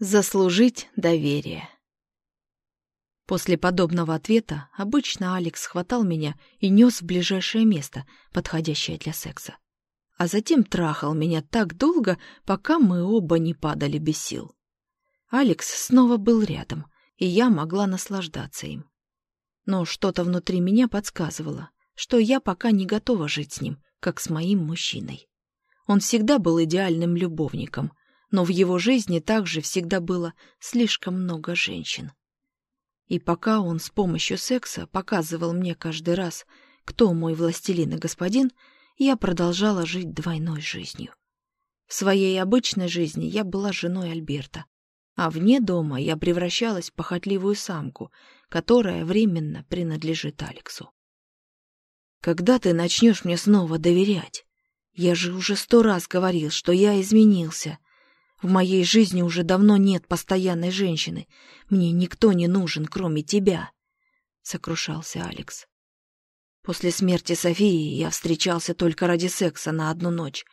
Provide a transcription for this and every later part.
Заслужить доверие. После подобного ответа обычно Алекс хватал меня и нес в ближайшее место, подходящее для секса. А затем трахал меня так долго, пока мы оба не падали без сил. Алекс снова был рядом, и я могла наслаждаться им. Но что-то внутри меня подсказывало, что я пока не готова жить с ним, как с моим мужчиной. Он всегда был идеальным любовником, но в его жизни также всегда было слишком много женщин. И пока он с помощью секса показывал мне каждый раз, кто мой властелин и господин, я продолжала жить двойной жизнью. В своей обычной жизни я была женой Альберта, а вне дома я превращалась в похотливую самку, которая временно принадлежит Алексу. «Когда ты начнешь мне снова доверять? Я же уже сто раз говорил, что я изменился», в моей жизни уже давно нет постоянной женщины. Мне никто не нужен, кроме тебя», — сокрушался Алекс. После смерти Софии я встречался только ради секса на одну ночь.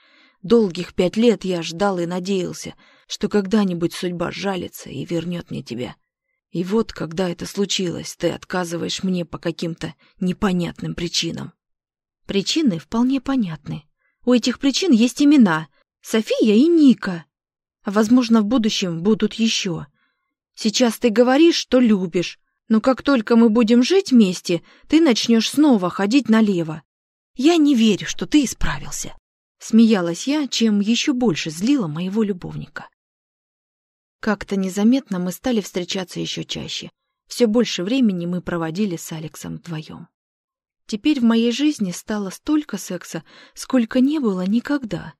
Долгих пять лет я ждал и надеялся, что когда-нибудь судьба жалится и вернет мне тебя. И вот, когда это случилось, ты отказываешь мне по каким-то непонятным причинам. Причины вполне понятны. У этих причин есть имена — София и Ника. А, возможно, в будущем будут еще. Сейчас ты говоришь, что любишь, но как только мы будем жить вместе, ты начнешь снова ходить налево. Я не верю, что ты исправился. Смеялась я, чем еще больше злила моего любовника. Как-то незаметно мы стали встречаться еще чаще. Все больше времени мы проводили с Алексом вдвоем. Теперь в моей жизни стало столько секса, сколько не было никогда.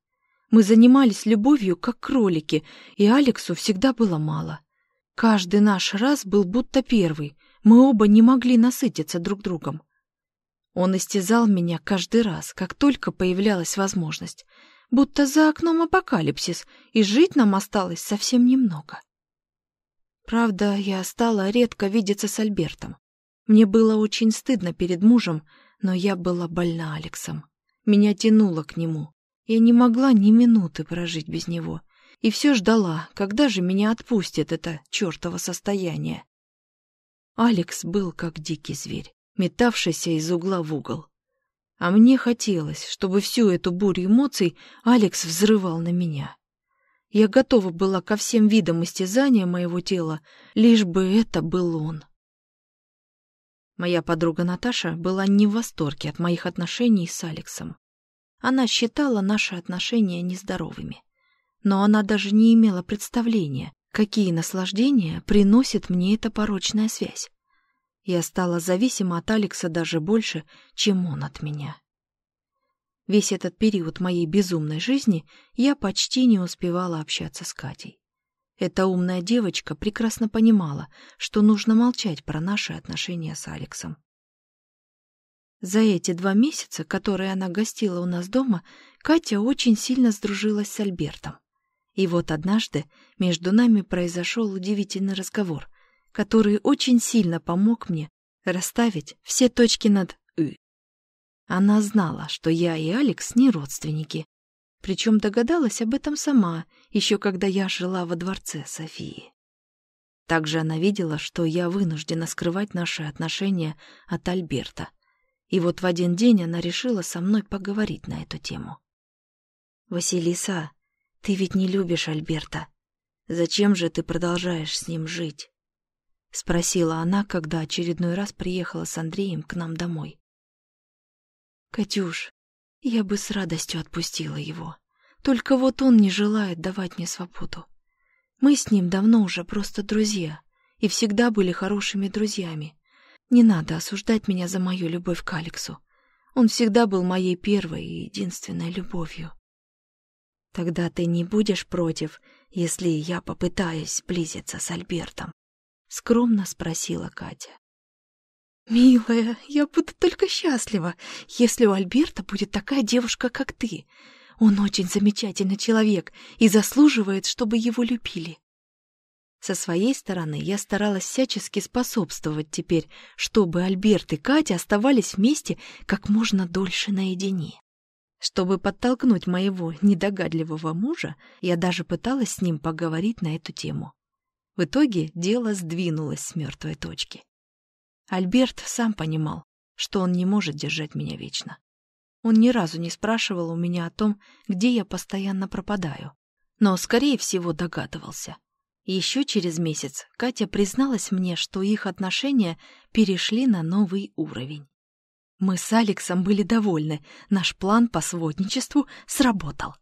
Мы занимались любовью, как кролики, и Алексу всегда было мало. Каждый наш раз был будто первый, мы оба не могли насытиться друг другом. Он истязал меня каждый раз, как только появлялась возможность, будто за окном апокалипсис, и жить нам осталось совсем немного. Правда, я стала редко видеться с Альбертом. Мне было очень стыдно перед мужем, но я была больна Алексом. Меня тянуло к нему. Я не могла ни минуты прожить без него. И все ждала, когда же меня отпустит это чертово состояние. Алекс был как дикий зверь, метавшийся из угла в угол. А мне хотелось, чтобы всю эту бурю эмоций Алекс взрывал на меня. Я готова была ко всем видам истязания моего тела, лишь бы это был он. Моя подруга Наташа была не в восторге от моих отношений с Алексом. Она считала наши отношения нездоровыми. Но она даже не имела представления, какие наслаждения приносит мне эта порочная связь. Я стала зависима от Алекса даже больше, чем он от меня. Весь этот период моей безумной жизни я почти не успевала общаться с Катей. Эта умная девочка прекрасно понимала, что нужно молчать про наши отношения с Алексом. За эти два месяца, которые она гостила у нас дома, Катя очень сильно сдружилась с Альбертом. И вот однажды между нами произошел удивительный разговор, который очень сильно помог мне расставить все точки над «ы». Она знала, что я и Алекс не родственники, причем догадалась об этом сама, еще когда я жила во дворце Софии. Также она видела, что я вынуждена скрывать наши отношения от Альберта, и вот в один день она решила со мной поговорить на эту тему. «Василиса, ты ведь не любишь Альберта. Зачем же ты продолжаешь с ним жить?» — спросила она, когда очередной раз приехала с Андреем к нам домой. «Катюш, я бы с радостью отпустила его. Только вот он не желает давать мне свободу. Мы с ним давно уже просто друзья и всегда были хорошими друзьями. Не надо осуждать меня за мою любовь к Алексу. Он всегда был моей первой и единственной любовью. Тогда ты не будешь против, если я попытаюсь сблизиться с Альбертом? Скромно спросила Катя. «Милая, я буду только счастлива, если у Альберта будет такая девушка, как ты. Он очень замечательный человек и заслуживает, чтобы его любили. Со своей стороны я старалась всячески способствовать теперь, чтобы Альберт и Катя оставались вместе как можно дольше наедине. Чтобы подтолкнуть моего недогадливого мужа, я даже пыталась с ним поговорить на эту тему. В итоге дело сдвинулось с мертвой точки. Альберт сам понимал, что он не может держать меня вечно. Он ни разу не спрашивал у меня о том, где я постоянно пропадаю, но, скорее всего, догадывался. Еще через месяц Катя призналась мне, что их отношения перешли на новый уровень. Мы с Алексом были довольны, наш план по сводничеству сработал.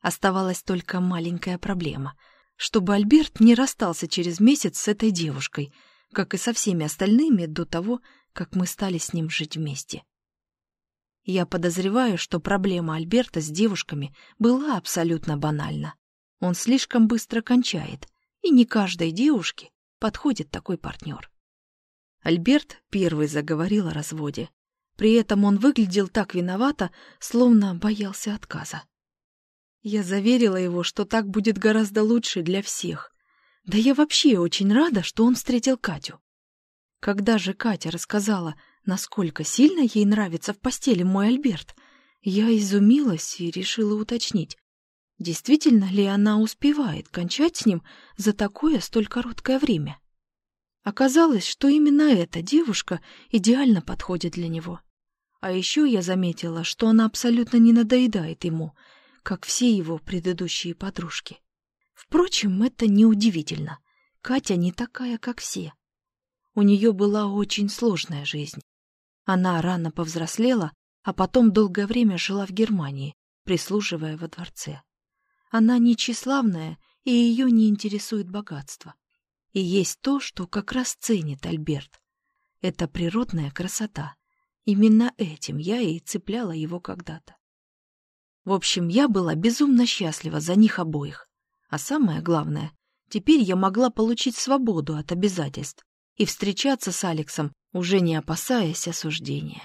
Оставалась только маленькая проблема — чтобы Альберт не расстался через месяц с этой девушкой, как и со всеми остальными до того, как мы стали с ним жить вместе. Я подозреваю, что проблема Альберта с девушками была абсолютно банальна. Он слишком быстро кончает, и не каждой девушке подходит такой партнер. Альберт первый заговорил о разводе. При этом он выглядел так виновато, словно боялся отказа. Я заверила его, что так будет гораздо лучше для всех. Да я вообще очень рада, что он встретил Катю. Когда же Катя рассказала, насколько сильно ей нравится в постели мой Альберт, я изумилась и решила уточнить, действительно ли она успевает кончать с ним за такое столь короткое время. Оказалось, что именно эта девушка идеально подходит для него. А еще я заметила, что она абсолютно не надоедает ему — как все его предыдущие подружки. Впрочем, это неудивительно. Катя не такая, как все. У нее была очень сложная жизнь. Она рано повзрослела, а потом долгое время жила в Германии, прислуживая во дворце. Она не тщеславная, и ее не интересует богатство. И есть то, что как раз ценит Альберт. Это природная красота. Именно этим я и цепляла его когда-то. В общем, я была безумно счастлива за них обоих. А самое главное, теперь я могла получить свободу от обязательств и встречаться с Алексом, уже не опасаясь осуждения.